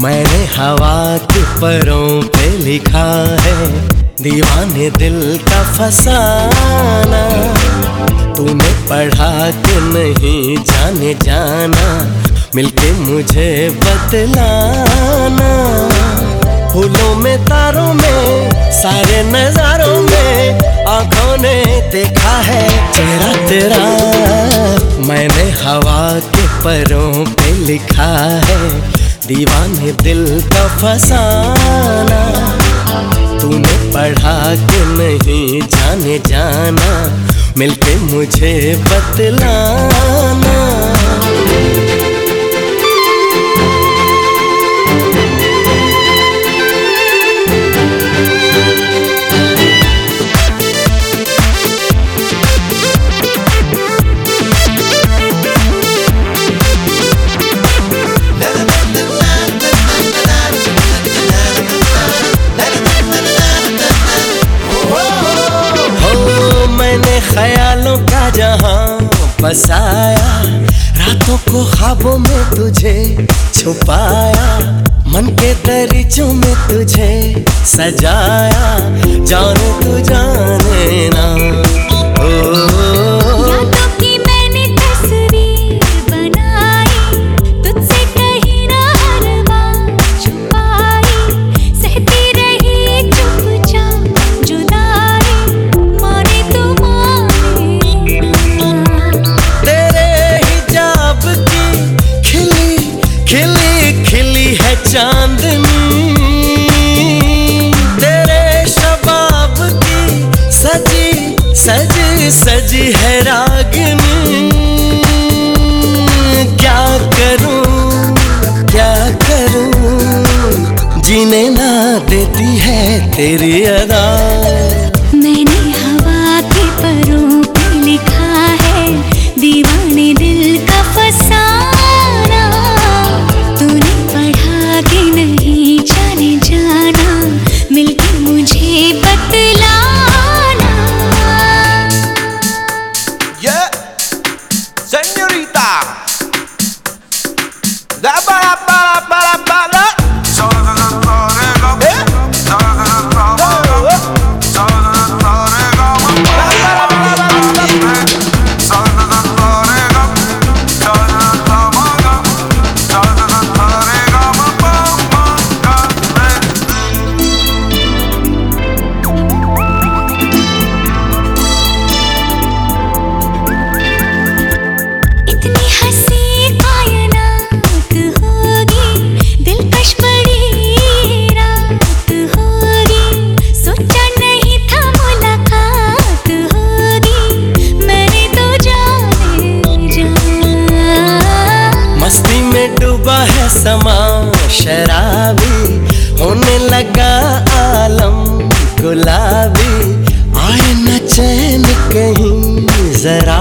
हवा के परों पे लिखा है, दीवाने दिल का फसाना। तूने पढ़ा के नहीं, जाने जाना, मिलके मुझे बतलाना। फूलों में, तारों में, सारे नजारों में, आँखों ने देखा है चेहरा तेरा। मैंने हवा के परों पे लिखा है दीवाने दिल का फसाना तूने पढ़ा के नहीं जाने जाना मिलके मुझे बतलाना। ख्यालों का जहाँ बसाया रातों को ख्वाबों में तुझे छुपाया मन के दरिचों में तुझे सजाया जाने तू जाने ना। ओ, खिली है चांदनी। तेरे शबाब की सजी सजी सजी है रागनी। क्या करूँ क्या करूँ? जीने ना देती है तेरी अदा। Para डूबा है समा शराबी होने लगा आलम गुलाबी। आए न चैन कहीं जरा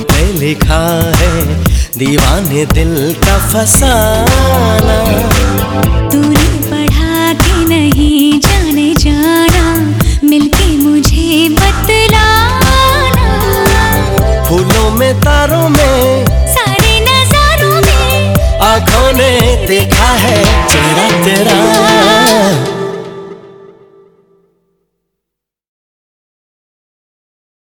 पे लिखा है दीवाने दिल का फसाना। तूने पढ़ा के नहीं जाने जाना मिलके मुझे बतलाना। फूलों में तारों में सारे नजारों में आँखों ने देखा है चेहरा तेरा।